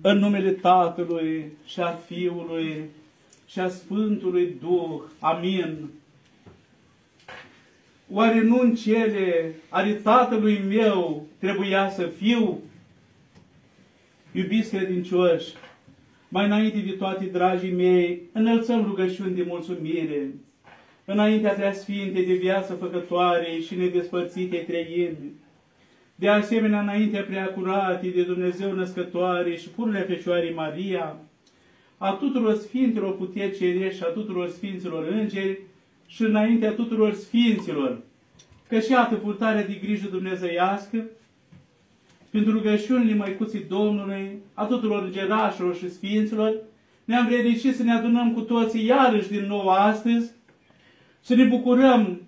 În numele Tatălui și a Fiului și a Sfântului Duh. Amin. Oare nu în cele ale Tatălui meu trebuia să fiu? Iubiți credincioși, mai înainte de toate, dragii mei, înălțăm rugăciuni de mulțumire, înaintea preasfinte de viață făcătoare și nedespărțite trăind, de asemenea înaintea preacurate de Dumnezeu născătoare și pururea Fecioarei Maria, a tuturor Sfinților puteri cerești și a tuturor Sfinților Îngeri și înaintea tuturor Sfinților, că și atât purtarea de grijă dumnezeiască, pentru rugăciunile Măicuții Domnului, a tuturor gerașilor și Sfinților, ne-am vrednicit să ne adunăm cu toții iarăși din nou astăzi, să ne bucurăm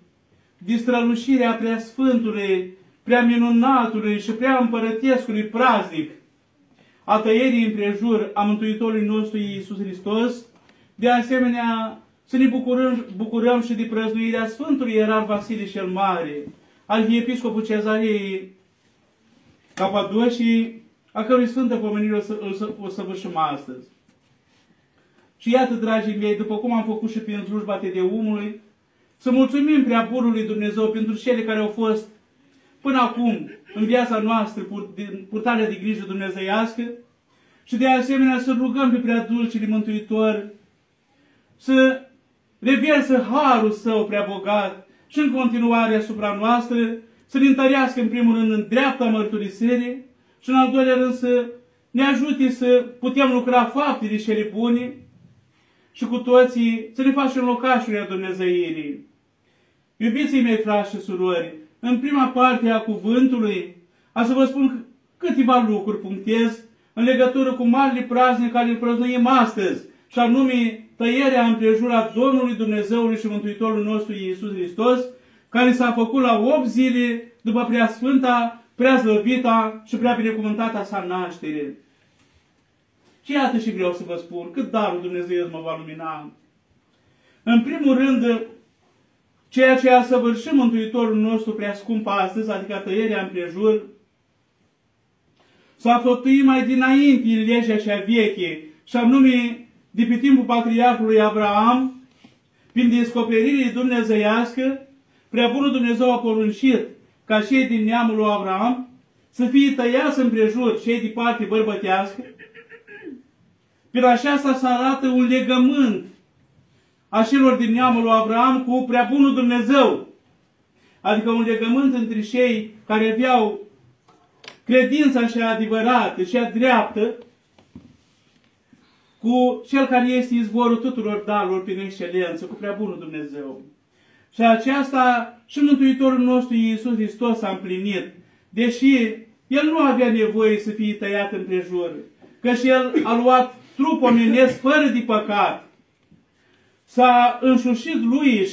de strălușirea preasfântului, prea minunatului și prea împărătescului praznic a tăierii împrejur a Mântuitorului nostru Iisus Hristos, de asemenea să ne bucurăm, bucurăm și de prăznuirea Sfântului Ierar Vasile cel Mare, al Episcopul Cezarei Capadocii, a cărui Sfântă Pomenire o, să, o, să, o săvârșim astăzi. Și iată, dragii mei, după cum am făcut și prin slujba de umului, să mulțumim prea Burului Dumnezeu pentru cele care au fost până acum în viața noastră purtarea de grijă dumnezeiască și de asemenea să rugăm pe prea dulcele Mântuitor să reversă harul său prea bogat și în continuare asupra noastră, să ne întărească în primul rând în dreapta mărturisirii și în al doilea rând să ne ajute să putem lucra faptele cele bune și cu toții să ne facem locașuri a Dumnezeirii. Iubiții mei, frați și surori, în prima parte a cuvântului, a să vă spun câteva lucruri punctez în legătură cu marile praznic care îl prăznuim astăzi, și anume tăierea împrejura Domnului Dumnezeului și Mântuitorul nostru Iisus Hristos, care s-a făcut la 8 zile după prea sfânta, prea slăvita și prea binecuvântata sa naștere. Și iată și vreau să vă spun cât darul Dumnezeu mă va lumina. În primul rând, ceea ce a săvârșit Mântuitorul nostru prea scump astăzi, adică tăierea împrejur, s-a făptuit mai dinainte în legea cea veche, și anume de pe timpul patriarhului Abraham, prin descoperirii dumnezeiască, prea bunul Dumnezeu a poruncit ca cei din neamul lui Abraham să fie tăiați împrejur cei de parte bărbătească, prin aceasta să arată un legământ a celor din neamul lui Abraham cu prea bunul Dumnezeu. Adică un legământ între cei care aveau credința și adevărată și a dreaptă cu cel care este izvorul tuturor darurilor prin excelență, cu prea bunul Dumnezeu. Și aceasta și Mântuitorul nostru Iisus Hristos a împlinit, deși El nu avea nevoie să fie tăiat împrejur, și El a luat trup omenesc fără de păcat, s-a înșușit lui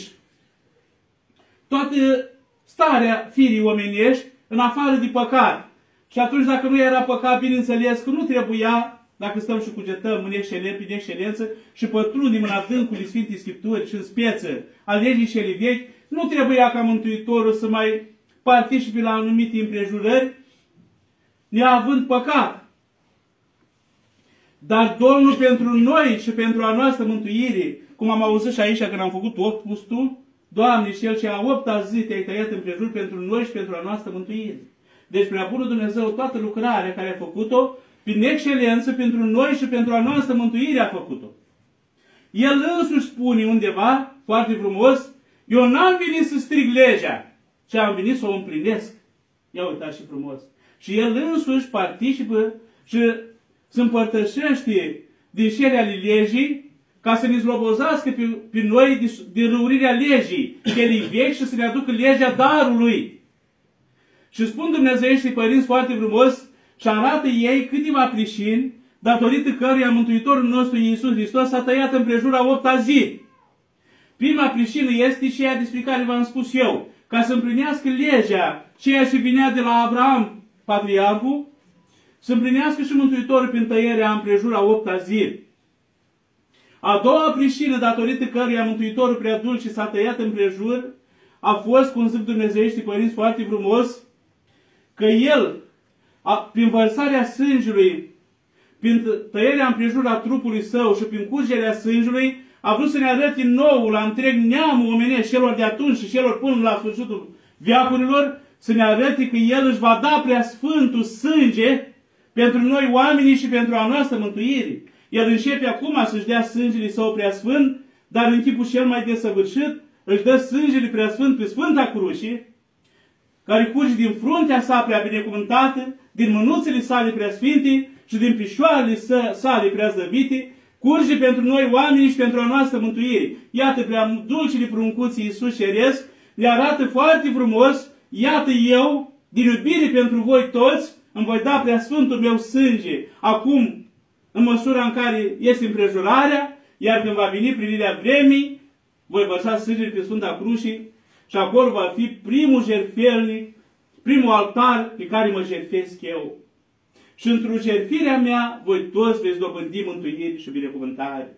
toată starea firii omenești în afară de păcat. Și atunci dacă nu era păcat, bineînțeles că nu trebuia, dacă stăm și cugetăm în excelență, prin excelență și pătrundem în adâncul Sfintei Scripturi și în speță a legii cele vechi, nu trebuia ca Mântuitorul să mai participe la anumite împrejurări, neavând păcat. Dar Domnul pentru noi și pentru a noastră mântuire, cum am auzit și aici când am făcut opustul, Doamne, și El ce a opta zi te-ai tăiat împrejur pentru noi și pentru a noastră mântuire. Deci, prea bunul Dumnezeu, toată lucrarea care a făcut-o, prin excelență, pentru noi și pentru a noastră mântuire a făcut-o. El însuși spune undeva, foarte frumos, eu n-am venit să strig legea, ci am venit să o împlinesc. Ia uitați și frumos. Și el însuși participă și se împărtășește din șele ale legii ca să ne zlobozească pe, pe noi din, din răurirea legii, celei vechi și să ne aducă legea darului. Și spun Dumnezeiești părinți foarte frumos și arată ei câteva prișini datorită căruia Mântuitorul nostru Iisus Hristos s-a tăiat împrejura opta zi. Prima prișină este ceea despre care v-am spus eu, ca să împlinească legea, ceea ce vinea de la Avram, patriarhul, să împlinească și Mântuitorul prin tăierea împrejura opta zi. A doua prișină, datorită căruia Mântuitorul prea dulce s-a tăiat împrejur, a fost, cum zic Dumnezeiești părinți foarte frumos, că El, a, prin vărsarea sângelui prin tăierea împrejur a trupului său și prin curgerea sângelui, a vrut să ne arăte nou la întreg neamul omenesc celor de atunci și celor până la sfârșitul viacurilor, să ne arăte că El își va da prea sfântul sânge pentru noi oamenii și pentru a noastră mântuire. El începe acum să-și dea sângele său prea sfânt, dar în chipul cel mai desăvârșit își dă sângele prea sfânt pe Sfânta Cruce, care curge din fruntea sa prea binecuvântată, din mânuțele sale prea sfinte și din pișoarele sale prea zăvite, curge pentru noi oameni și pentru a noastră mântuire. Iată prea dulcile pruncuții Iisus Ceresc, le arată foarte frumos, iată eu, din iubire pentru voi toți, îmi voi da prea sfântul meu sânge, acum, în măsura în care este împrejurarea, iar când va veni primirea vremii, voi vărsa sângele pe Sfânta Crușii și acolo va fi primul jertfelnic, primul altar pe care mă jertfesc eu. Și într-o jertfirea mea, voi toți veți dobândi mântuire și binecuvântare.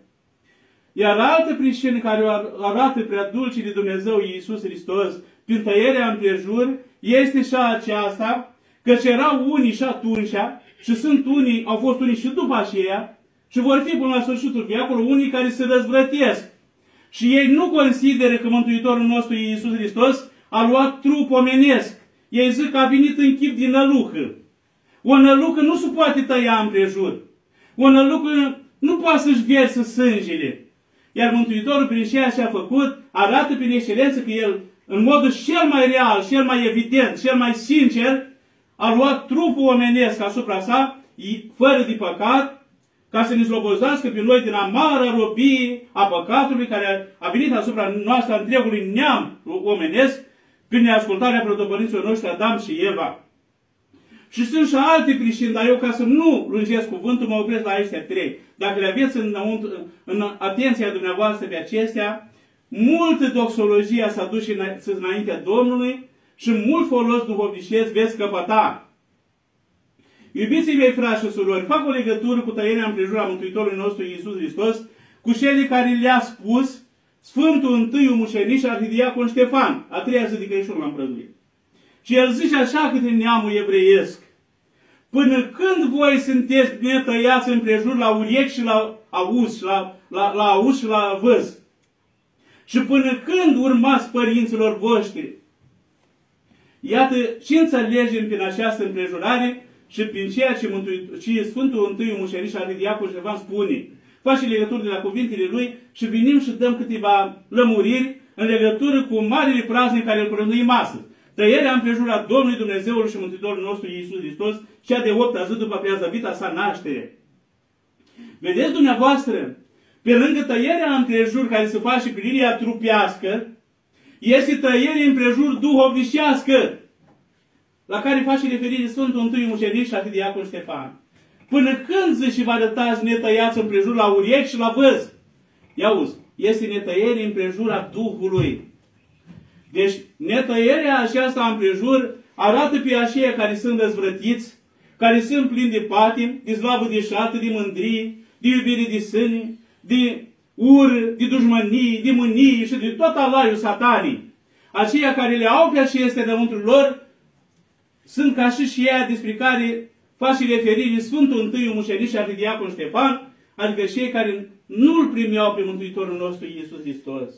Iar altă pricină care arată prea dulce de Dumnezeu Iisus Hristos prin tăierea împrejur este și aceasta, căci erau unii și atunci și sunt unii, au fost unii și după aceea și vor fi până la sfârșitul viacului unii care se răzvrătesc. Și ei nu consideră că Mântuitorul nostru Iisus Hristos a luat trup omenesc. Ei zic că a venit în chip din nălucă. O nălucă nu se poate tăia împrejur. O nălucă nu poate să-și verse sângele. Iar Mântuitorul, prin ceea ce a făcut, arată prin excelență că El, în modul cel mai real, cel mai evident, cel mai sincer, a luat trupul omenesc asupra sa, fără de păcat, ca să ne slobozească pe noi din amară robie a păcatului care a venit asupra noastră întregului neam omenesc, prin neascultarea protopărinților noștri Adam și Eva. Și sunt și alte pricini, dar eu ca să nu lungesc cuvântul, mă opresc la acestea trei. Dacă le aveți în, în atenția dumneavoastră pe acestea, multă doxologie s-a dus înaintea Domnului și mult folos duhovnicesc veți căpăta. Iubiții mei, frați și surori, fac o legătură cu tăierea împrejur a Mântuitorului nostru Iisus Hristos, cu cele care le-a spus Sfântul Întâiul Mușeniș Arhidiacon Ștefan, a treia zi de Crăciun l-am prăzuit. Și el zice așa către neamul evreiesc, Până când voi sunteți netăiați împrejur la urechi și la auz, la, la, la auz și la văz? Și până când urmați părinților voștri? Iată ce înțelegem prin această împrejurare și prin ceea ce, Mântuit, ce Sfântul Întâiul Mușeriș al Diacon Ștefan spune. Face legături de la cuvintele lui și venim și dăm câteva lămuriri în legătură cu marile praznic care îl prăznuim astăzi. Tăierea împrejura Domnului Dumnezeului și Mântuitorul nostru Iisus Hristos, cea de opta zi după preazăvita sa naștere. Vedeți dumneavoastră, pe lângă tăierea împrejur care se face prin linia trupească, este tăierea împrejur duhovnicească, la care face referire Sfântul Întâi Mucenic și Arhidiacul Ștefan. Până când zice și vă arătați netăiați împrejur la urechi și la văz? Ia uzi, este netăiere împrejur a Duhului. Deci, netăierea aceasta împrejur arată pe aceia care sunt dezvrătiți, care sunt plini de patim, de slavă de șată, de mândrie, de iubire de sâne, de ură, de dușmănie, de mânie și de tot alaiul satanii. Aceia care le au pe acestea înăuntru lor sunt ca și și ea despre care face referire Sfântul Întâiul Mușenic și Arhidiacon Ștefan, adică cei care nu-L primeau pe Mântuitorul nostru Iisus Hristos.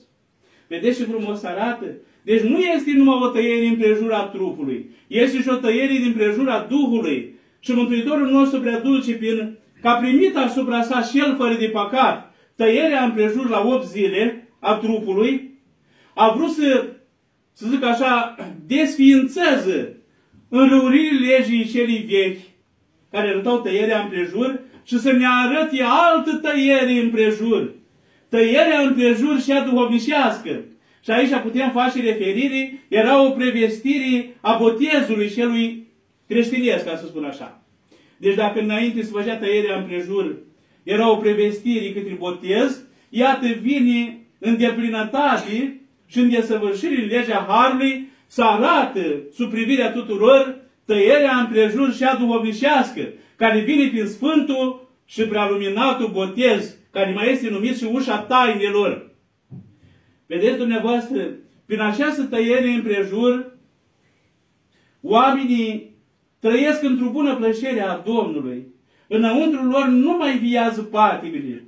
Vedeți ce frumos arată? Deci nu este numai o tăiere în prejura trupului, este și o tăiere din prejura Duhului. Și Mântuitorul nostru prea dulce, prin, că a primit asupra sa și el fără de păcat, tăierea în prejur la 8 zile a trupului, a vrut să, să zic așa, desființeze înrăuririle legii celii vechi, care arătau tăierea împrejur, și să ne arăte altă tăiere împrejur. Tăierea împrejur și a duhovnicească. Și aici putem face referire, era o prevestire a botezului celui creștinesc, ca să spun așa. Deci dacă înainte se făcea tăierea împrejur, era o prevestire către botez, iată vine în deplinătate și în desăvârșire legea Harului să arată sub privirea tuturor tăierea împrejur și a duhovnicească, care vine prin Sfântul și prealuminatul botez, care mai este numit și ușa tainelor. Vedeți dumneavoastră, prin această tăiere împrejur, oamenii trăiesc într-o bună plăcere a Domnului. Înăuntru lor nu mai viază patimile.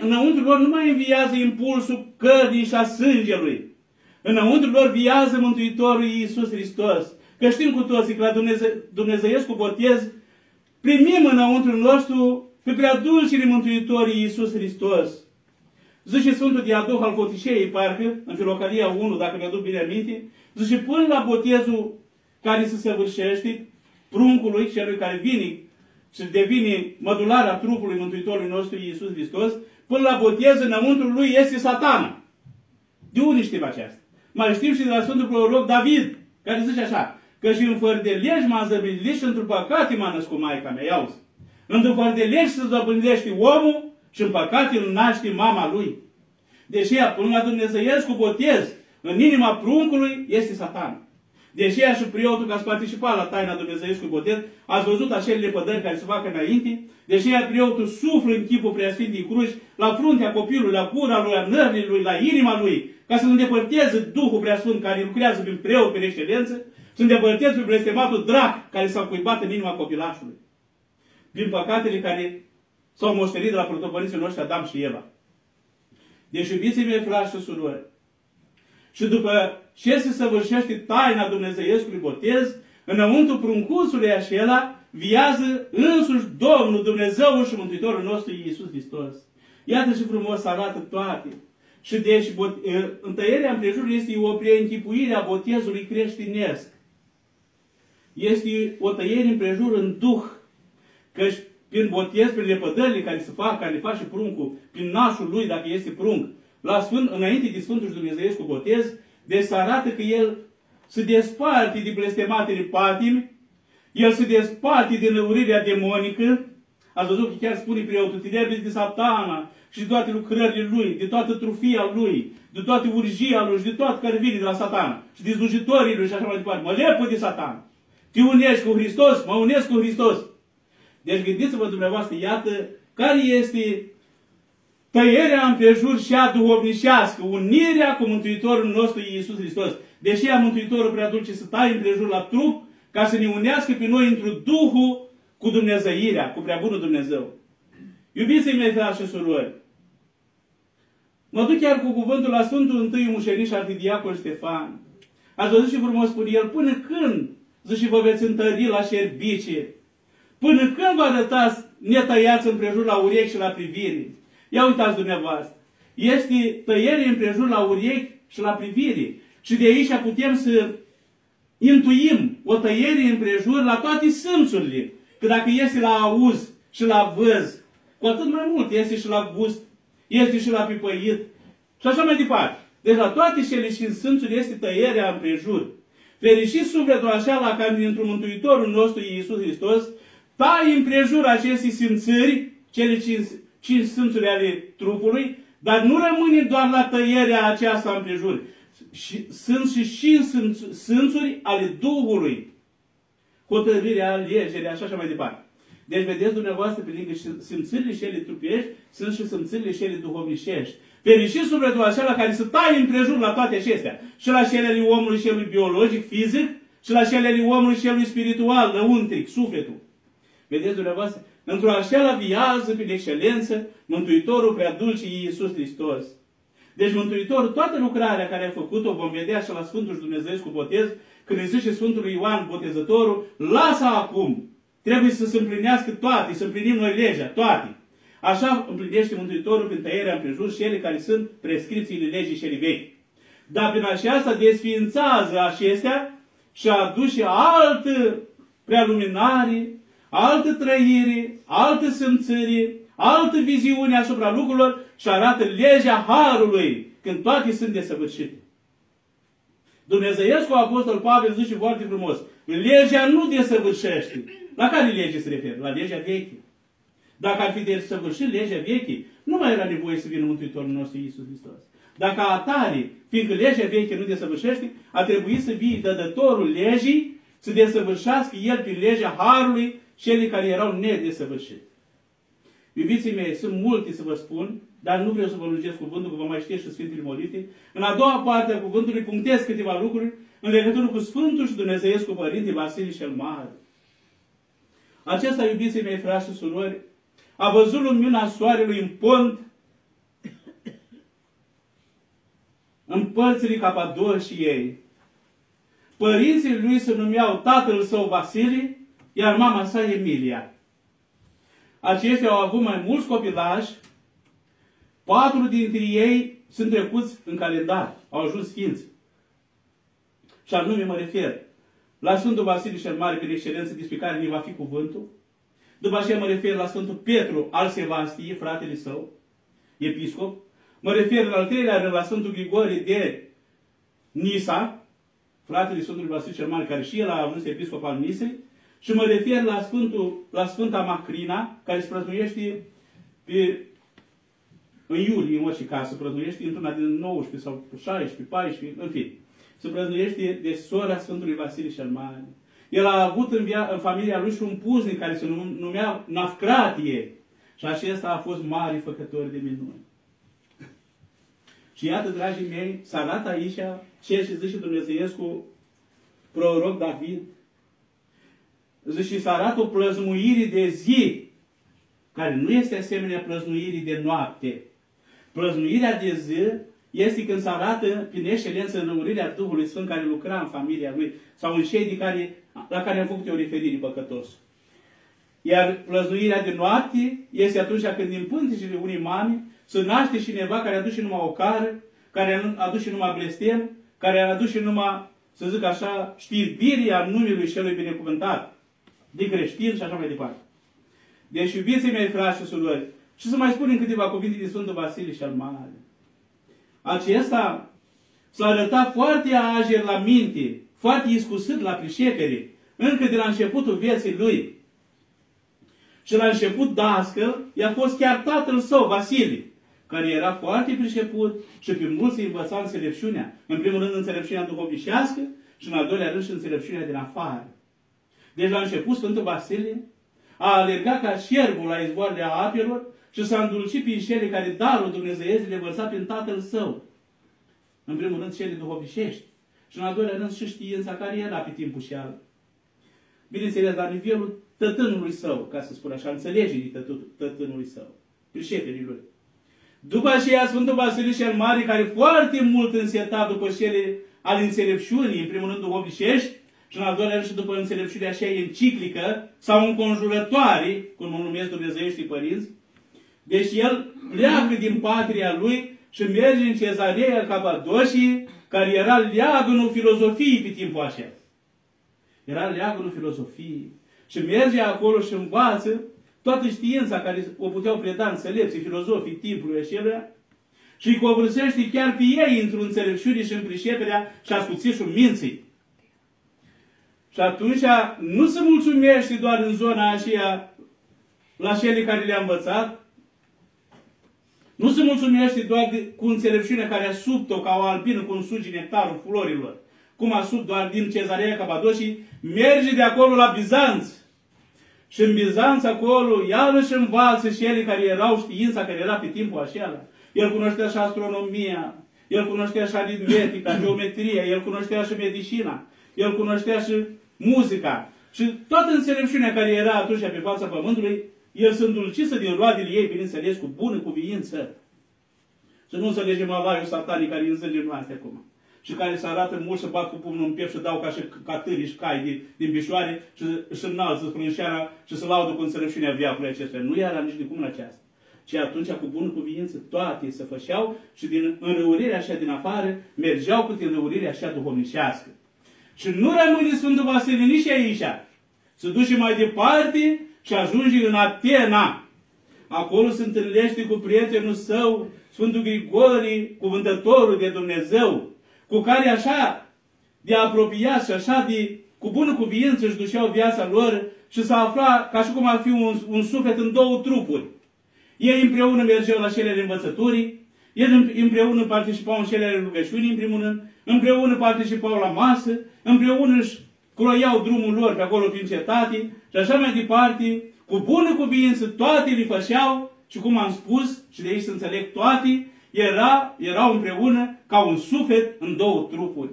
Înăuntru lor nu mai înviază impulsul cărnii și a sângelui. Înăuntru lor viază Mântuitorul Iisus Hristos. Că știm cu toții că la Dumnezeu, Dumnezeiescu botez primim înăuntru nostru pe prea dulcile Mântuitorii Iisus Hristos. Zice Sfântul Diadoh al Fotișei, parcă, în Filocalia 1, dacă mi-aduc bine aminte, zice, până la botezul care se săvârșește, pruncului, celui care vine și devine mădulara trupului Mântuitorului nostru Iisus Hristos, până la botez înăuntru lui este satana. De unde știm aceasta? Mai știm și de la Sfântul Proroc David, care zice așa, că și în fără de legi m-am zăbilit și într-un păcate m-a născut Maica mea, iauzi. Într-un fără de legi se zăbândește omul și în păcate îl naște mama lui. Deși până la Dumnezeiesc cu botez, în inima pruncului este satan. Deși și preotul că ați participat la taina Dumnezeiesc cu botez, ați văzut acele lepădări care se fac înainte, deși preotul suflă în chipul preasfintei cruci, la fruntea copilului, la gura lui, la nările lui, la inima lui, ca să îndepărteze Duhul Preasfânt care lucrează prin preot pe excelență, să îndepărteze pe blestematul drac care s-a cuibat în inima copilașului. Din păcatele care s-au moștenit de la protopărinții noștri Adam și Eva. Deci, iubiții mei, frați și surori, și după ce se săvârșește taina Dumnezeiescului botez, înăuntru pruncusului acela viază însuși Domnul Dumnezeu și Mântuitorul nostru Iisus Hristos. Iată și frumos arată toate. Și deci întăierea împrejurului este o preînchipuire a botezului creștinesc. Este o tăiere împrejur în Duh. Căci prin botez, prin lepădările care se fac, care le face pruncul, prin nașul lui, dacă este prunc, la Sfânt, înainte de Sfântul și Dumnezeiesc cu botez, de să arată că el se desparte de blestematele patimi, el se desparte din lăurirea demonică, ați văzut că chiar spune preotul, te de satana și de toate lucrările lui, de toată trufia lui, de toată urgia lui și de toată care vine de la satana și de slujitorii lui și așa mai departe. Mă lepă de satana. Te unești cu Hristos, mă unesc cu Hristos. Deci gândiți-vă dumneavoastră, iată, care este tăierea împrejur și a duhovnicească, unirea cu Mântuitorul nostru Iisus Hristos. Deși a Mântuitorul prea dulce să taie împrejur la trup, ca să ne unească pe noi într Duhul cu Dumnezeirea, cu prea bunul Dumnezeu. Iubiții mei, frați și surori, mă duc chiar cu cuvântul la Sfântul Întâi Mușeniș Arhidiacol Ștefan. Ați văzut și frumos spune el, până când, zice, vă veți întări la șerbice, până când vă arătați netăiați împrejur la urechi și la privire. Ia uitați dumneavoastră. Este tăiere împrejur la urechi și la privire. Și de aici putem să intuim o tăiere împrejur la toate simțurile. Că dacă este la auz și la văz, cu atât mai mult este și la gust, este și la pipăit și așa mai departe. Deci la toate cele cinci simțuri este tăierea împrejur. Fericit sufletul așa la care dintr-un Mântuitorul nostru Iisus Hristos, tai împrejur aceste simțări, cele cinci cinci simțuri ale trupului, dar nu rămâne doar la tăierea aceasta împrejur. Și, sunt și cinci simțuri ale Duhului. Hotărârea, alegerea și așa mai departe. Deci vedeți dumneavoastră pe lângă simțările și ele trupești, sunt și simțările și ele duhovnicești. Fericit sufletul acela care se taie împrejur la toate acestea. Și la cele omului celui biologic, fizic, și la cele omului celui spiritual, lăuntric, sufletul. Vedeți dumneavoastră? Într-o așa viază prin excelență Mântuitorul prea dulce Iisus Hristos. Deci Mântuitorul, toată lucrarea care a făcut-o, vom vedea și la Sfântul și Dumnezeu cu botez, când îi zice Sfântul Ioan Botezătorul, lasă acum, trebuie să se împlinească toate, să împlinim noi legea, toate. Așa împlinește Mântuitorul prin tăierea împrejur și ele care sunt prescripțiile legii cele vechi. Dar prin aceasta desființează acestea și aduce altă prealuminare, altă trăire, altă simțire, altă viziune asupra lucrurilor și arată legea Harului când toate sunt desăvârșite. Dumnezeiescu Apostol Pavel zice foarte frumos, legea nu desăvârșește. La care lege se referă? La legea veche. Dacă ar fi desăvârșit legea veche, nu mai era nevoie să vină Mântuitorul nostru Iisus Hristos. Dacă atare, fiindcă legea veche nu desăvârșește, a trebuit să vie dădătorul legii să desăvârșească el prin legea Harului cele care erau nedesăvârșite. Iubiții mei, sunt multe să vă spun, dar nu vreau să vă lungesc cuvântul, că vă mai știți și Sfintele Molite. În a doua parte a cuvântului punctez câteva lucruri în legătură cu Sfântul și Dumnezeiescu Părinte Vasile cel Mare. acesta, iubiții mei, frați și surori, a văzut lumina soarelui în pont, în părțile Capadociei. Părinții lui se numeau tatăl său Vasile, iar mama sa Emilia. Aceștia au avut mai mulți copilași, patru dintre ei sunt trecuți în calendar, au ajuns sfinți. Și anume mă refer la Sfântul Vasile cel Mare, prin excelență, despre care ne va fi cuvântul. După aceea mă refer la Sfântul Petru al Sevastie, fratele său, episcop. Mă refer la al treilea rând la Sfântul Grigorie de Nisa, fratele Sfântului Vasile cel Mare, care și el a ajuns episcop al Nisei. Și mă refer la, Sfântul, la Sfânta Macrina, care se prăznuiește pe, în iulie, în orice caz, se prăznuiește într-una din 19 sau 16, 14, în fine se prăznuiește de sora Sfântului Vasile cel Mare. El a avut în, via, în familia lui și un puznic care se numea Nafcratie. Și acesta a fost mare făcător de minuni. Și iată, dragii mei, să arată aici ceea ce zice Dumnezeiescu proroc David. Zice, să arată o plăzmuire de zi, care nu este asemenea plăzmuirii de noapte. Plăzmuirea de zi este când se arată prin excelență înăurirea Duhului Sfânt care lucra în familia lui sau în cei de care, la care am făcut o referire păcătos. Iar plăzuirea de noapte este atunci când din pântecele unei mame se naște cineva care aduce numai o cară, care aduce numai blestem, care aduce numai, să zic așa, știrbirea numelui celui binecuvântat, de creștin și așa mai departe. Deci, iubiții mei, frați și surori, și să mai spunem câteva cuvinte de Sfântul Vasile și al Mare acesta s-a arătat foarte ager la minte, foarte iscusit la pricepere, încă de la începutul vieții lui. Și la început dască i-a fost chiar tatăl său, Vasile, care era foarte priceput și pe mulți învăța înțelepciunea. În primul rând înțelepciunea duhovnicească și în al doilea rând și înțelepciunea din afară. Deci la început Sfântul Vasile a alergat ca șerbul la izvoarele apelor și s-a îndulcit prin cele care darul Dumnezeu le vărsa prin Tatăl Său. În primul rând cele duhovnicești. Și în al doilea rând și știința care era pe timpul și al. Bineînțeles, la nivelul tătânului său, ca să spun așa, înțelegerii tătânului său, prișepenii lui. După aceea Sfântul Vasile cel Mare, care foarte mult înseta după cele ale înțelepciunii, în primul rând duhovnicești, și în al doilea rând și după înțelepciunea așa enciclică sau înconjurătoare, cum o numesc Dumnezeieștii părinți, deci el pleacă din patria lui și merge în cezarea Capadocii, care era leagănul filozofiei pe timpul așa. Era leagănul filozofiei. Și merge acolo și învață toată știința care o puteau preda înțelepții, filozofii timpului acelea, și îi covârșește chiar pe ei într-o înțelepciune și în prișeperea și ascuțișul minții. Și atunci nu se mulțumește doar în zona aceea la cele care le-a învățat, nu se mulțumește doar de, cu înțelepciunea care a subt-o ca o albină cu un sugi nectarul florilor, cum a sub doar din Cezarea Capadocii, merge de acolo la Bizanț. Și în Bizanț acolo, iarăși învață și ele care erau știința care era pe timpul acela. El cunoștea și astronomia, el cunoștea și aritmetica, geometria, el cunoștea și medicina, el cunoștea și muzica. Și toată înțelepciunea care era atunci pe fața pământului, el se îndulciță din roadele ei, bineînțeles, cu bună cuviință. Să nu înțelegem avaiul satanic care îi în noastre acum. Și care se arată mult să bat cu pumnul în piept și dau ca și catâri și cai din, din pișoare și să înalță sprânșeara și să laudă cu înțelepciunea viacului acestea. Nu era nici de cum în aceasta. Ci atunci, cu bună cuviință, toate se făceau și din înrăurirea așa din afară, mergeau cu înrăurirea așa duhovnicească. Și nu rămâne Sfântul Vasile nici aici. Se duce mai departe și ajunge în Atena. Acolo se întâlnește cu prietenul său, Sfântul Grigorie, cuvântătorul de Dumnezeu, cu care așa de apropiat și așa de cu bună cuviință își duceau viața lor și s-a aflat ca și cum ar fi un, un suflet în două trupuri. Ei împreună mergeau la cele învățăturii, ei împreună participau în cele rugăciunii, în primul rând, împreună participau la masă, împreună își croiau drumul lor pe acolo prin cetate și așa mai departe, cu bună cuvință, toate le făceau și cum am spus, și de aici să înțeleg toate, era, erau împreună ca un suflet în două trupuri.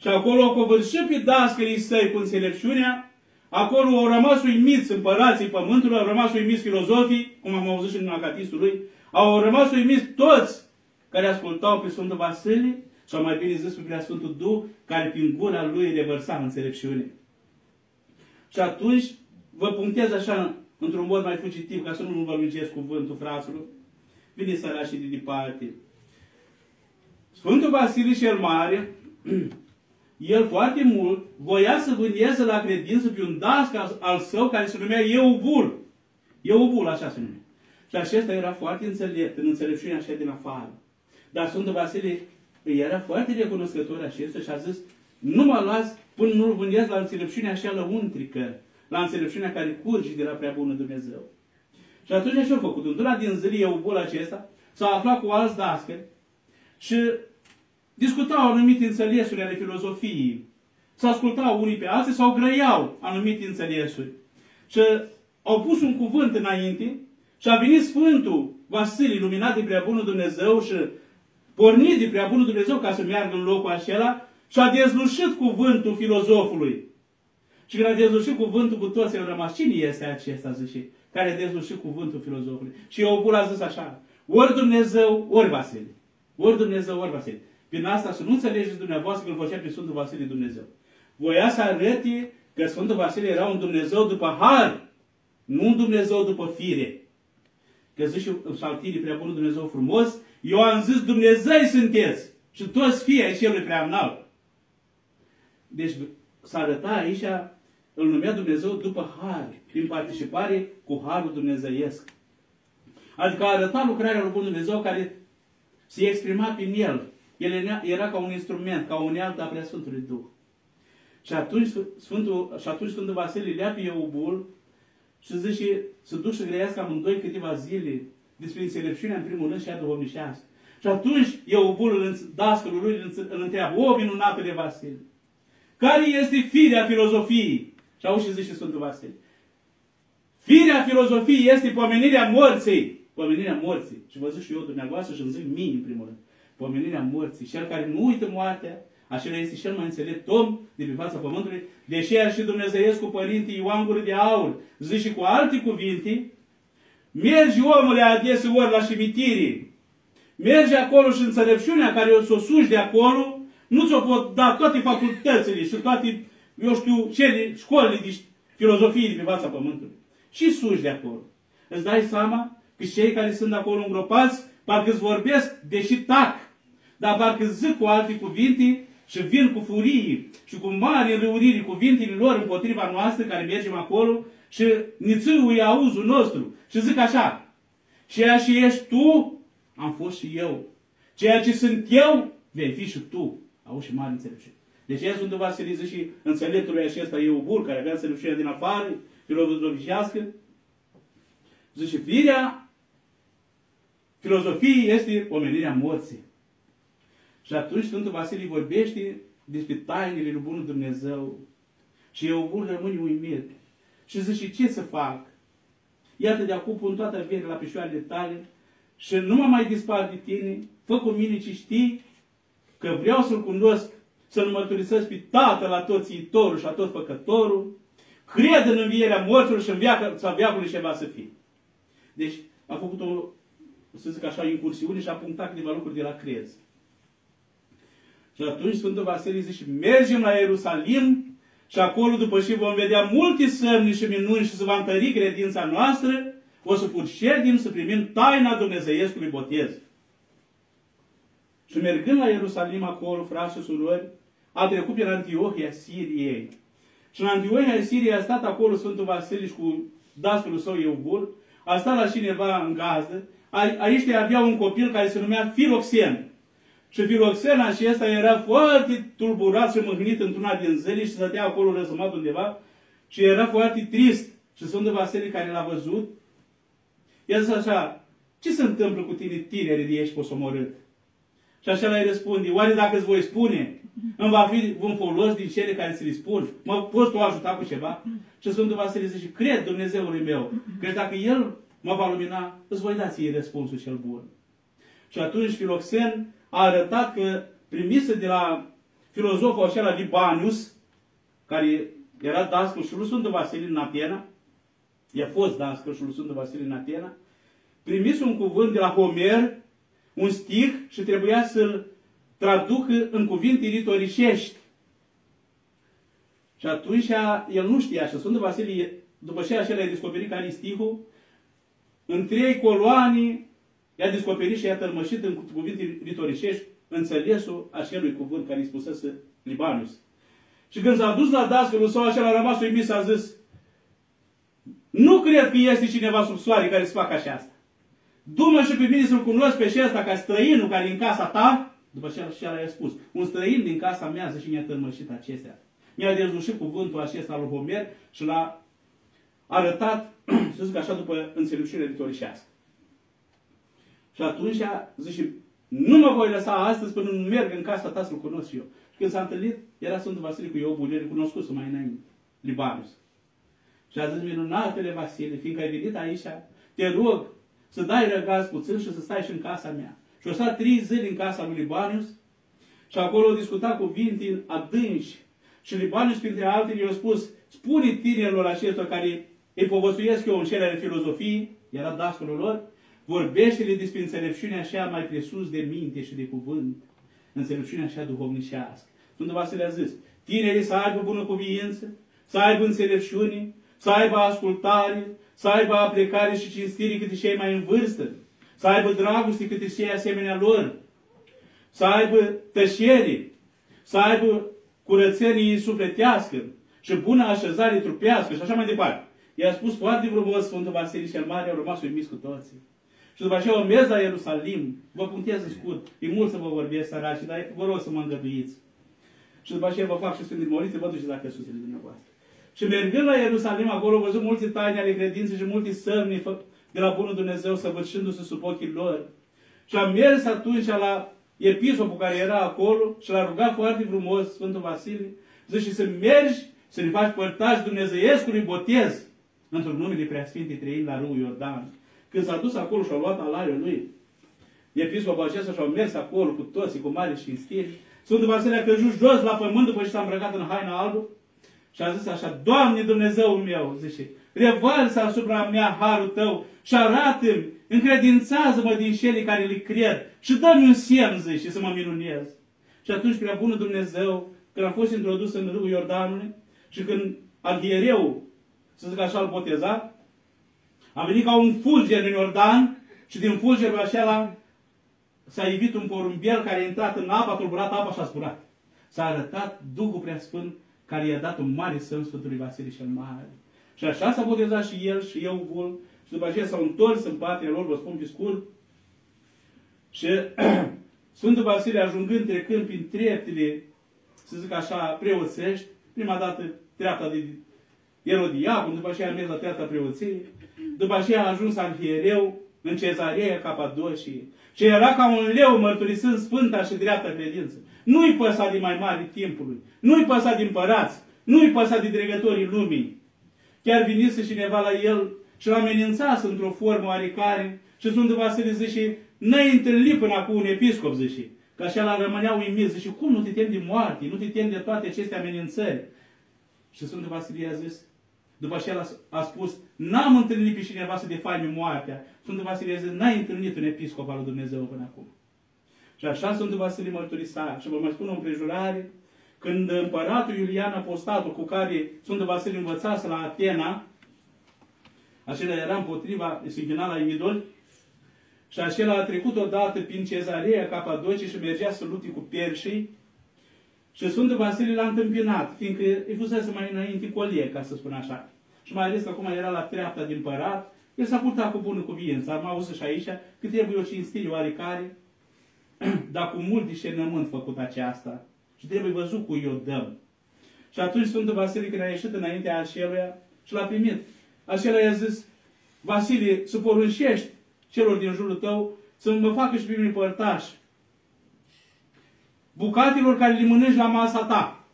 Și acolo covârșit pe dascării săi cu înțelepciunea, Acolo au rămas uimiți împărații pământului, au rămas uimiți filozofii, cum am auzit și în acatistul lui, au rămas uimiți toți care ascultau pe Sfântul Vasile, sau mai bine zis pe prea Sfântul Duh, care prin gura lui revărsa înțelepciune. Și atunci vă punctez așa, într-un mod mai fugitiv, ca să nu vă lungesc cuvântul fraților. Vine să și de departe. Sfântul Vasile cel Mare, el foarte mult voia să vândeze la credință pe un dasc al său care se numea Eubul. Eubul, așa se numea. Și acesta era foarte înțelept, în înțelepciunea așa din afară. Dar Sfântul Vasile era foarte recunoscător acesta și a zis, nu mă las până nu-l vândesc la înțelepciunea așa lăuntrică, la înțelepciunea care curge de la prea bună Dumnezeu. Și atunci așa a făcut. Într-una din zile Eubul acesta s-a aflat cu alți dascări și discutau anumite înțelesuri ale filozofiei. Se ascultau unii pe alții sau grăiau anumite înțelesuri. Și au pus un cuvânt înainte și a venit Sfântul Vasile, luminat de prea bunul Dumnezeu și pornit de prea bunul Dumnezeu ca să meargă în locul acela și a dezlușit cuvântul filozofului. Și când a dezlușit cuvântul cu toți, au rămas. Cine este acesta, zice, care a dezlușit cuvântul filozofului? Și eu a zis așa, ori Dumnezeu, ori Vasile. Ori Dumnezeu, ori Vasile. Prin asta să nu înțelegeți dumneavoastră că îl făcea pe Sfântul Vasile Dumnezeu. Voia să arăte că Sfântul Vasile era un Dumnezeu după har, nu un Dumnezeu după fire. Că zice psaltirii prea bunul Dumnezeu frumos, eu am zis Dumnezeu sunteți și toți fii ai celui prea înalt. Deci s-a arăta aici, îl numea Dumnezeu după har, prin participare cu harul dumnezeiesc. Adică a arătat lucrarea lui Dumnezeu care se exprima prin el. El era ca un instrument, ca un unealtă a Preasfântului Duh. Și atunci Sfântul, și atunci Sfântul Vasile lea pe Eubul și zice să duc și grăiască amândoi câteva zile despre înțelepciunea în primul rând și a duhovnicească. Și atunci Eubul, dascălul lui, îl întreabă, o minunatele Vasile, care este firea filozofiei? Și auzi și zice Sfântul Vasile. Firea filozofiei este pomenirea morții. Pomenirea morții. Și vă zic și eu dumneavoastră și îmi zic mie în primul rând. Pomenirea morții. Cel care nu uită moartea, acela este cel mai înțelept om de pe fața pământului. Deși era și Dumnezeiesc cu Părinte Ioan Gură de Aur. Zice cu alte cuvinte, mergi omule adeseori la cimitirii. Mergi acolo și înțelepciunea care o să o suși de acolo, nu ți-o pot da toate facultățile și toate, eu știu, cele, școlile de filozofie de pe fața pământului. Și suși de acolo. Îți dai seama că cei care sunt acolo îngropați, parcă îți vorbesc, deși tac, dar parcă zic cu alte cuvinte și vin cu furie și cu mare înrăurire cuvintele lor împotriva noastră care mergem acolo și nițâi auzul nostru și zic așa, ceea ce ești tu, am fost și eu. Ceea ce sunt eu, vei fi și tu. Auzi și mare înțelepciune. Deci el sunt Vasile și înțeleptului acesta Eubul, care avea înțelepciunea din afară, filozoficească, zice, firea filozofiei este omenirea morții. Și atunci Sfântul Vasile vorbește despre tainele lui Bunul Dumnezeu. Și Eubul rămâne uimit. Și zice, ce să fac? Iată de acum pun toată averea la picioarele tale și nu mă mai dispar de tine, fă cu mine ce știi, că vreau să-L cunosc, să-L mărturisesc pe Tatăl la tot țiitorul și la tot făcătorul, cred în învierea morților și în viața veacului ce va să fie. Deci a făcut o, să zic așa, incursiune și a punctat câteva lucruri de la crez. Și atunci Sfântul Vasile zice, mergem la Ierusalim și acolo, după ce vom vedea multe semne și minuni și se va întări credința noastră, o să purședim să primim taina Dumnezeiescului botez. Și mergând la Ierusalim acolo, frați și surori, a trecut prin Antiohia Siriei. Și în Antiohia Siriei a stat acolo Sfântul Vasile și cu dascălul său Eubur, a stat la cineva în gazdă, aici avea un copil care se numea Filoxen. Și Filoxena acesta era foarte tulburat și mâhnit într-una din zile și stătea acolo răzămat undeva și era foarte trist. Și Sfântul Vasile care l-a văzut, i-a zis așa, ce se întâmplă cu tine tineri de ești posomorât? Și așa îi răspunde, oare dacă îți voi spune, îmi va fi un folos din cele care ți le spun? Mă poți tu ajuta cu ceva? Și Sfântul Vasile zice, cred Dumnezeului meu, că dacă El mă va lumina, îți voi da ție răspunsul cel bun. Și atunci Filoxen a arătat că primise de la filozoful acela Libanius, care era dascăl și lui Sfântul Vasile în Atena, i-a fost dascăl și lui Sfântul Vasile în Atena, primis un cuvânt de la Homer, un stih și trebuia să-l traducă în cuvinte ritorișești. Și atunci el nu știa și Sfântul Vasile, după ce așa i-a descoperit care stihul, în trei coloane i-a descoperit și i-a tălmășit în cuvinte ritorișești înțelesul acelui cuvânt care îi spusese Libanus. Și când s-a dus la dascălul său, așa a rămas uimit și a zis, nu cred că este cineva sub soare care să facă așa asta. Du-mă și pe mine să-l cunosc pe și ăsta ca străinul care e în casa ta, după ce și a spus, un străin din casa mea și mi-a tălmășit acestea. Mi-a dezlușit cuvântul acesta al lui Homer și l-a arătat, să zic așa, după înțelepciune ritorișească. Și atunci zice, nu mă voi lăsa astăzi până nu merg în casa ta să-l cunosc eu. Și când s-a întâlnit, era Sfântul Vasile cu Iobul, el cunoscut mai înainte, Libanus. Și a zis, minunatele Vasile, fiindcă ai venit aici, te rog să dai răgaz puțin și să stai și în casa mea. Și o stat trei zile în casa lui Libanus și acolo discuta cuvinte adânci. Și Libanus, printre altele, i-a spus, spune tinerilor acestor care îi povățuiesc eu în cerere filozofii, era dascălul lor, vorbește-le despre înțelepciunea așa mai presus de minte și de cuvânt, înțelepciunea așa duhovnicească. Sfântul Vasile a zis, tinerii să aibă bună cuviință, să aibă înțelepciune, să aibă ascultare, să aibă aplicare și cinstire câte cei mai în vârstă, să aibă dragoste câte cei asemenea lor, să aibă tășere, să aibă curățenie sufletească și bună așezare trupească și așa mai departe. I-a spus foarte frumos Sfântul Vasile cel Mare, au rămas uimiți cu toții. Și după aceea o mers la Ierusalim, vă puntez scurt, e mult să vă vorbesc săraci, dar vă rog să mă îngăduiți. Și după aceea vă fac și Sfântul Morite, vă duceți la căsuțele dumneavoastră. Și mergând la Ierusalim, acolo au văzut multe taine ale credinței și multe sămni de la Bunul Dumnezeu săvârșindu-se sub ochii lor. Și am mers atunci la episcopul care era acolo și l-a rugat foarte frumos Sfântul Vasile, zice, să mergi să ne faci părtași Dumnezeiescului botez într-un numele preasfintei trăind la râul Iordan. Când s-a dus acolo și a luat alaiul lui, episcopul acesta și-au mers acolo cu toții, cu mare cinstire, Sfântul Vasile a căzut jos la pământ după ce s-a îmbrăcat în haina albă și a zis așa, Doamne Dumnezeu meu, zice, revarsă asupra mea harul tău și arată-mi, încredințează-mă din cele care le cred și dă-mi un semn, zice, să mă minunez. Și atunci, prea bună Dumnezeu, când a fost introdus în râul Iordanului și când arhiereu, să zic așa, îl boteza, a venit ca un fulger în Iordan și din fulgerul acela s-a ivit un porumbel care a intrat în apă, a tulburat apa și a spurat. S-a arătat Duhul Preasfânt care i-a dat un mare semn Sfântului Vasile cel Mare. Și așa s-a botezat și el și eu vul. Și după aceea s-au întors în patria lor, vă spun pe scurt. Și Sfântul Vasile ajungând, trecând prin treptele, să zic așa, preoțești, prima dată treapta de erodiacon, după aceea a mers la treapta preoției, după aceea a ajuns arhiereu în cezarea Capadocie. Și era ca un leu mărturisând sfânta și dreapta credință. Nu-i păsa de mai mari timpului, nu-i păsa de împărați, nu-i păsa de dregătorii lumii. Chiar vinise cineva la el și l amenințase într-o formă oarecare și Sfântul Vasile zice, n-ai întâlnit până acum un episcop, zice, că așa la rămânea uimit, zice, cum nu te temi de moarte, nu te temi de toate aceste amenințări? Și Sfântul Vasile i-a zis, după aceea a spus, n-am întâlnit pe cineva să defaime moartea. Sfântul Vasile a zis, n-ai întâlnit un episcop al lui Dumnezeu până acum. Și așa Sfântul Vasile mărturisa. Și vă mai spun o împrejurare, când împăratul Iulian Apostatul, cu care Sfântul Vasile învățase la Atena, acela era împotriva, se închina la idol, și acela a trecut odată prin cezarea Capadocie și mergea să lupte cu perșii, și Sfântul Vasile l-a întâmpinat, fiindcă îi fusese mai înainte colie, ca să spun așa. Și mai ales că acum era la treapta din părat, el s-a purtat cu bună cuviență. Am auzit și aici că trebuie o cinstire oarecare, dar cu mult discernământ făcut aceasta. Și trebuie văzut cu eu dăm. Și atunci Sfântul Vasile, când a ieșit înaintea aceluia, și l-a primit. Acela i-a zis, Vasile, să poruncești celor din jurul tău să mă facă și pe mine părtași bucatelor care le mănânci la masa ta.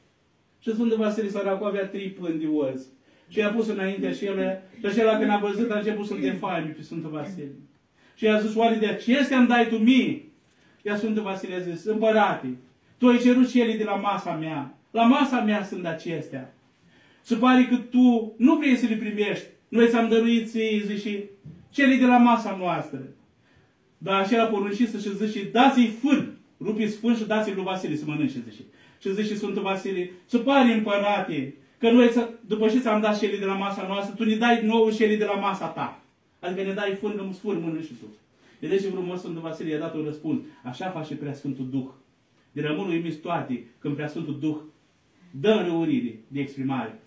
Și Sfântul Vasile Săracu avea trei pâini de orz. Și i-a pus înaintea și el, și acela când a văzut a început să-l defaime pe Sfântul Vasile. Și i-a zis, oare de acestea îmi dai tu mie? Ia Sfântul Vasile a zis, împărate, tu ai cerut cele de la masa mea. La masa mea sunt acestea. Se pare că tu nu vrei să le primești. Noi ți-am dăruit ție, zice, cele de la masa noastră. Dar așa a poruncit să și zice, dați-i fân, rupiți fân și dați-i lui Vasile să mănânce, zice. Și zice Sfântul Vasile, se pare împărate, că noi, după ce ți-am dat cele de la masa noastră, tu ne dai nouă cele de la masa ta. Adică ne dai fân, că mă sfâr mănânci și tu. Vedeți ce frumos Sfântul Vasile i-a dat un răspuns. Așa face prea Sfântul Duh. De rămân uimiți toate când prea Sfântul Duh dă răurire de exprimare.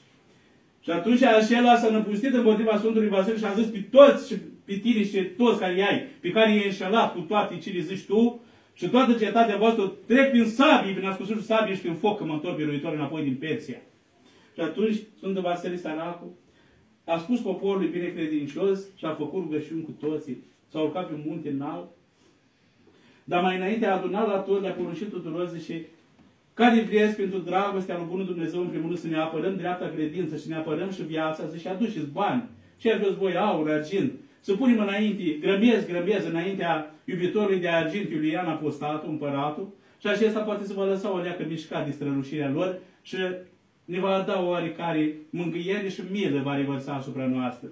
Și atunci acela s-a năpustit împotriva Sfântului Vasile și a zis pe toți și pe tine și toți care i-ai, pe care i-ai înșelat cu toate ce le zici tu, și toată cetatea voastră trec prin sabie, prin ascuțișul sabie și prin foc, că mă întorc biruitor înapoi din Persia. Și atunci Sfântul Vasile Saracu a spus poporului binecredincios și a făcut rugăciuni cu toții. S-a urcat pe un munte înalt. Dar mai înainte a adunat la tot, le-a poruncit tuturor, zice, care vreți pentru dragostea lui Bunul Dumnezeu, în primul rând, să ne apărăm dreapta credință și ne apărăm și viața, zice, aduceți bani. Ce aveți voi, aur, argint, să punem înainte, grămez, grămez înaintea iubitorului de argint Iulian Apostatul, împăratul, și acesta poate să vă lăsa o leacă mișcat de strălușirea lor și ne va da oarecare mângâiere și milă va revărsa asupra noastră.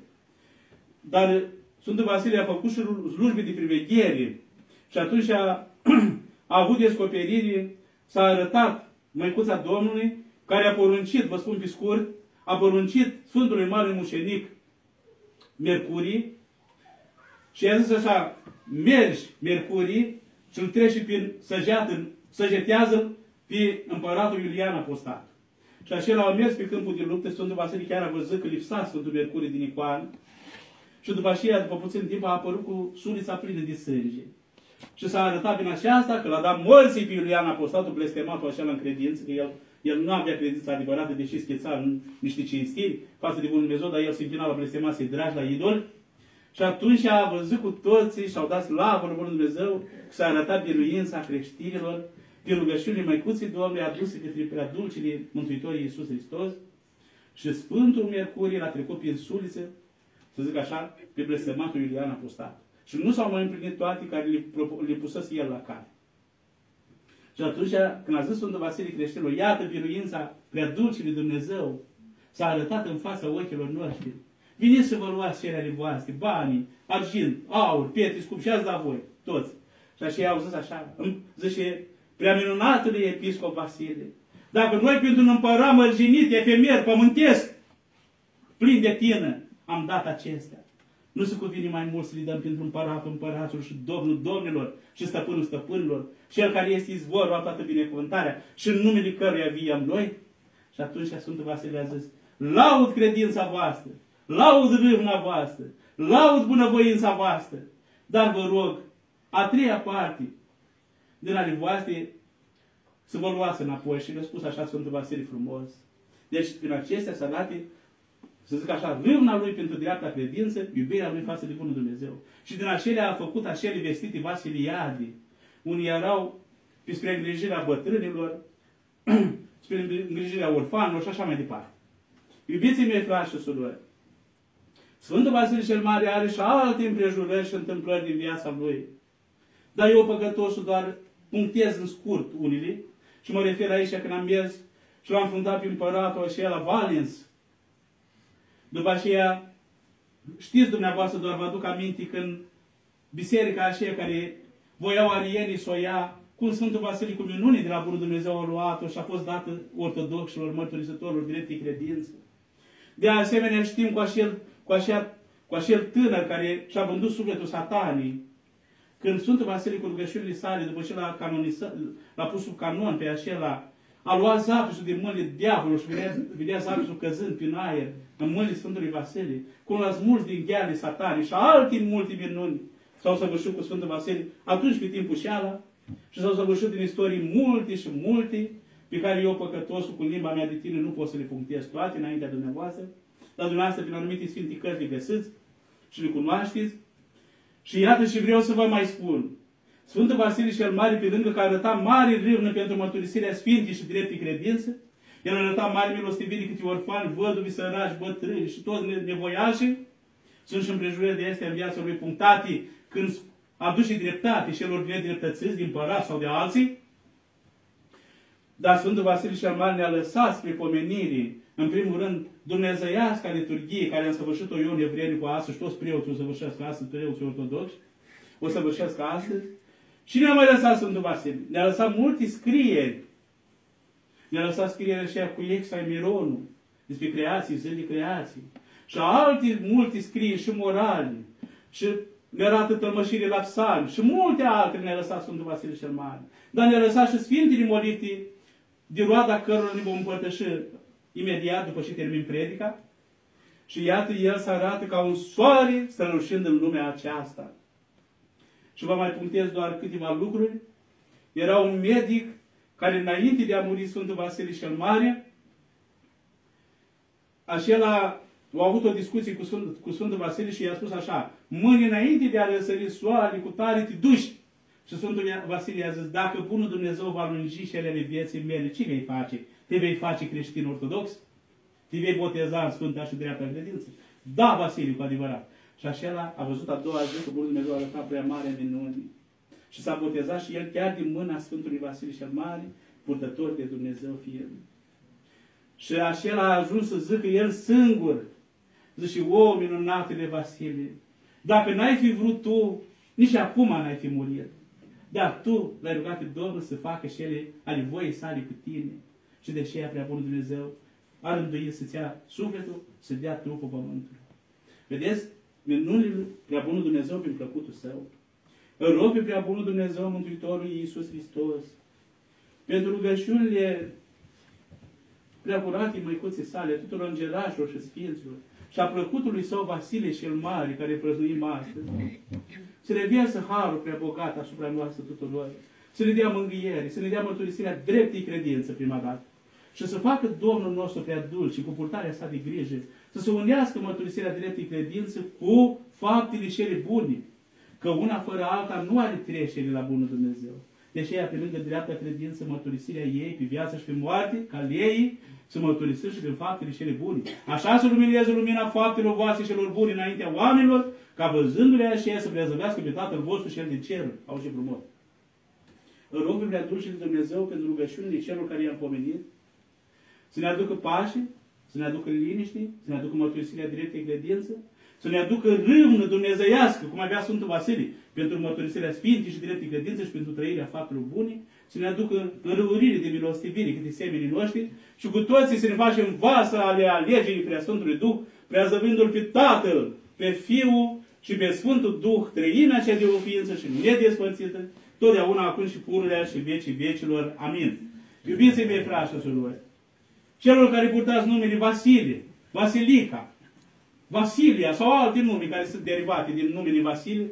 Dar Sfântul Vasile a făcut și slujbe de priveghere și atunci a, a avut descoperire, s-a arătat Măicuța Domnului, care a poruncit, vă spun pe scurt, a poruncit Sfântului Mare Mușenic Mercurii și i-a zis așa, mergi Mercurii și îl treci prin săgeată, săgetează pe împăratul Iulian Apostat. Și așa a mers pe câmpul de luptă, Sfântul Vasile chiar a văzut că lipsa Sfântul Mercurii din icoană și după aceea, după puțin timp, a apărut cu sulița plină de sânge. Și s-a arătat prin aceasta că l-a dat morții pe Iulian Apostatul, blestematul așa în credință, că el, el nu avea credință adevărată, deși schița în niște cinstiri față de Bunul Dumnezeu, dar el se închina la blestemat să-i dragi la idol. Și atunci a văzut cu toții și au dat slavă lui Bunul Dumnezeu, că s-a arătat biruința creștinilor, de rugăciunile Măicuții Domnului aduse către prea dulcile Mântuitorii Iisus Hristos și Sfântul Mercurie l-a trecut prin suliță, să zic așa, pe blestematul Iulian Apostat. Și nu s-au mai împlinit toate care le, le pusese el la cale. Și atunci, când a zis Sfântul Vasile creștinilor, iată biruința prea dulcii Dumnezeu, s-a arătat în fața ochilor noștri. Veniți să vă luați cererile voastre, banii, argint, aur, pietre, scump și ați la voi, toți. Și așa au zis așa, zice, prea minunatului episcop Vasile, dacă noi pentru un împărat mărginit, efemer, pământesc, plin de tină, am dat acestea. Nu se cuvine mai mult să le dăm pentru împăratul împăratul și domnul domnilor și stăpânul stăpânilor, cel care este izvorul a toată binecuvântarea și în numele căruia viem noi? Și atunci Sfântul Vasile a zis, laud credința voastră, laud râvna voastră, laud bunăvoința voastră, dar vă rog, a treia parte din ale voastre să vă luați înapoi și le-a spus așa Sfântul Vasile frumos. Deci, prin acestea să arate să zic așa, râvna lui pentru dreapta credință, iubirea lui față de Bunul Dumnezeu. Și din acelea a făcut acele vestite vasiliade, unii erau spre îngrijirea bătrânilor, spre îngrijirea orfanilor și așa mai departe. Iubiții mei, frați și surori, Sfântul Vasile cel Mare are și alte împrejurări și întâmplări din viața lui. Dar eu, păcătosul, doar punctez în scurt unele și mă refer aici când am mers și l-am înfruntat pe împăratul acela Valens, după aceea, știți dumneavoastră, doar vă aduc aminte când biserica aceea care voiau arienii să o ia, cum Sfântul Vasile cu minunii de la Bunul Dumnezeu au luat-o și a fost dată ortodoxilor, mărturisitorilor directe credință. De asemenea, știm cu acel, cu acel, cu acel tânăr care și-a vândut sufletul satanii, când Sfântul Vasile cu rugăciunile sale, după ce l-a, l-a pus sub canon pe acela, a luat zapisul din mâinile diavolului și vedea, vedea zapisul căzând prin aer în mâinile Sfântului Vasile, cum l-a smuls din gheale satanii și alte multe minuni s-au săvârșit cu Sfântul Vasile, atunci pe timpul șeala, și s-au săvârșit din istorii multe și multe, pe care eu, păcătosul, cu limba mea de tine, nu pot să le punctez toate înaintea dumneavoastră, dar dumneavoastră, prin anumite Sfinte Cărți, le găsiți și le cunoașteți. Și iată și vreau să vă mai spun, Sfântul Vasile cel Mare, pe lângă că arăta mare râvnă pentru mărturisirea Sfintei și dreptii credință, el arăta mare milostivire câte orfani, văduvi, săraci, bătrâni și toți nevoiași, sunt și împrejurări de astea în viața lui punctate când aduce dreptate celor nedreptățiți din părat sau de alții. Dar Sfântul Vasile cel Mare ne-a lăsat spre pomenire în primul rând, dumnezeiasca liturghie care a săvârșit-o Ion Evrenicu astăzi și toți preoții o săvârșesc astăzi, preoții ortodoxi, o săvârșesc astăzi. Și ne-a mai lăsat Sfântul Vasile? Ne-a lăsat multe scrieri. Ne-a lăsat scrierea și cu Exai Mironul, despre creații, zi de creații. Și alte multe scrieri și morale. Și ne arată tălmășirile la psalmi și multe alte ne-a lăsat Sfântul Vasile cel Mare. Dar ne-a lăsat și Sfintele Molite, de roada cărora ne vom împărtăși imediat după ce termin predica. Și iată, el se arată ca un soare strălușind în lumea aceasta. Și vă mai punctez doar câteva lucruri. Era un medic care înainte de a muri Sfântul Vasile cel Mare, acela au avut o discuție cu, Sfânt, cu Sfântul Vasile și i-a spus așa, mâine înainte de a răsări soare cu tare, te duci. Și Sfântul Vasile i-a zis, dacă Bunul Dumnezeu va lungi și ele vieții mele, ce vei face? Te vei face creștin ortodox? Te vei boteza în Sfânta și dreapta credință? Da, Vasile, cu adevărat. Și așa a văzut a doua zi că Bunul Dumnezeu a arătat prea mare minuni. Și s-a botezat și el chiar din mâna Sfântului Vasile cel Mare, purtător de Dumnezeu fiind. Și așa a ajuns să zică el singur, Zice, o, minunatele Vasile, dacă n-ai fi vrut tu, nici acum n-ai fi murit. Dar tu l-ai rugat pe Domnul să facă și ele ale voie sale cu tine. Și de aceea prea bunul Dumnezeu a rânduit să-ți ia sufletul, să dea trupul pământului. Vedeți? Minunile prea bunul Dumnezeu prin plăcutul său. Îl rog pe prea bunul Dumnezeu Mântuitorul Iisus Hristos pentru rugăciunile prea curate măicuții sale, tuturor îngerașilor și sfinților, și a plăcutului său Vasile cel Mare, care prăznuim astăzi, să ne viață harul prea bogat asupra noastră tuturor, să ne dea mângâiere, să ne dea mărturisirea dreptei credință prima dată. Și să facă Domnul nostru prea dulce, cu purtarea sa de grijă, să se unească mărturisirea dreptei credință cu faptele cele bune, că una fără alta nu are trecere la Bunul Dumnezeu. De aceea, pe lângă dreapta credință, mărturisirea ei pe viață și pe moarte, ca ei să mărturisești și pe faptele cele bune. Așa să luminează lumina faptelor voastre celor bune înaintea oamenilor, ca văzându-le așa să prezăvească pe Tatăl vostru cel din cer. Au ce frumos. Îl rog pe prea de Dumnezeu pentru rugăciunile celor care i-am pomenit, să ne aducă pace, să ne aducă liniște, să ne aducă mărturisirea directă credință, să ne aducă râvnă dumnezeiască, cum avea Sfântul Vasile, pentru mărturisirea Sfintei și directă credință și pentru trăirea faptelor bune, să ne aducă înrăurire de milostivire câte semenii noștri și cu toții să ne facem vasă ale alegerii prea Sfântului Duh, preazăvindu-L pe Tatăl, pe Fiul și pe Sfântul Duh, trăimea cea de o ființă și nedespărțită, totdeauna acum și pururea și vecii vecilor. Amin. Iubiții mei, frați și surori, celor care purtați numele Vasile, Vasilica, Vasilia sau alte nume care sunt derivate din numele Vasile,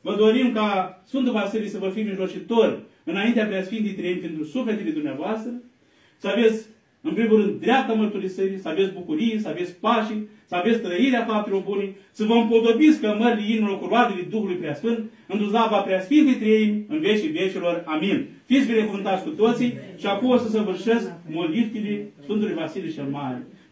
vă dorim ca Sfântul Vasile să vă fie mijlocitor înaintea preasfintei trăim pentru sufletele dumneavoastră, să aveți, în primul rând, dreapta mărturisării, să aveți bucurie, să aveți pași, să aveți trăirea faptelor bune, să vă împodobiți cămările inimilor cu roadele Duhului Preasfânt, în slava Preasfintei trăim în vecii vecilor. Amin. Fiți binecuvântați cu toții și acum o să săvârșesc moliftile Sfântului Vasile cel Mare.